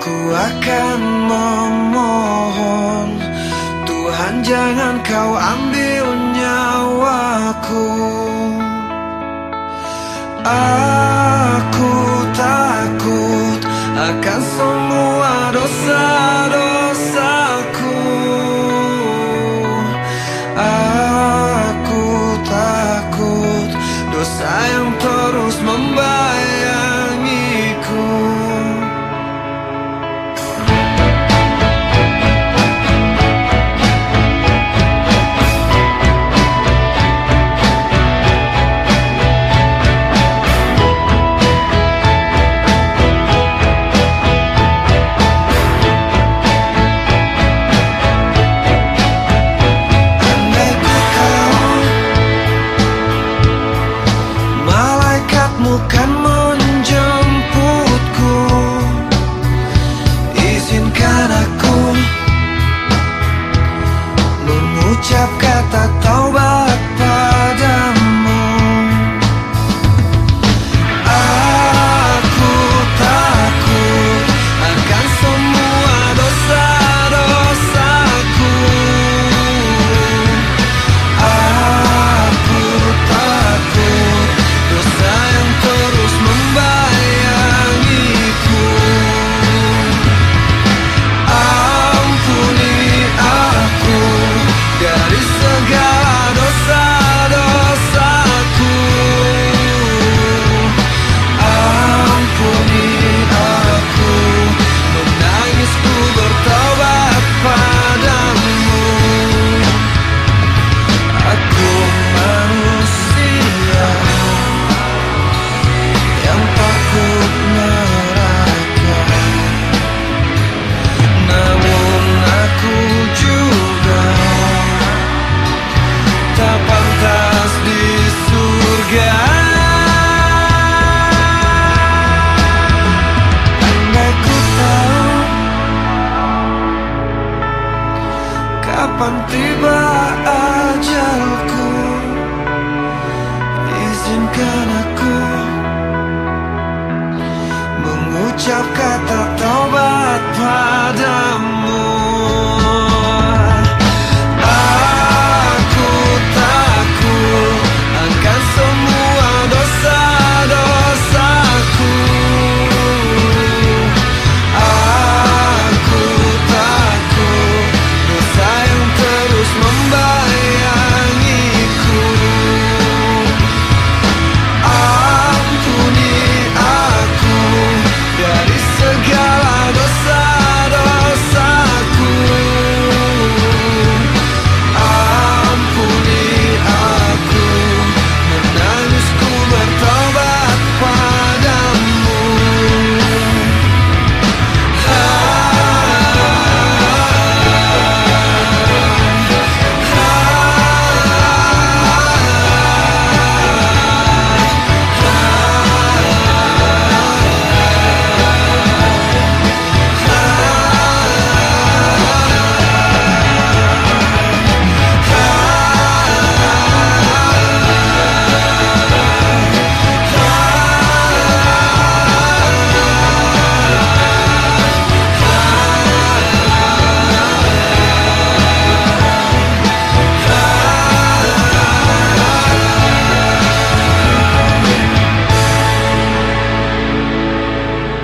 Ku akan memohon Tuhan jangan kau ambil nyawaku. Aku Kapan tiba ajalku? Izinkan aku Mengucap kata taubat